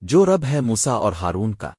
جو رب ہے موسا اور ہارون کا۔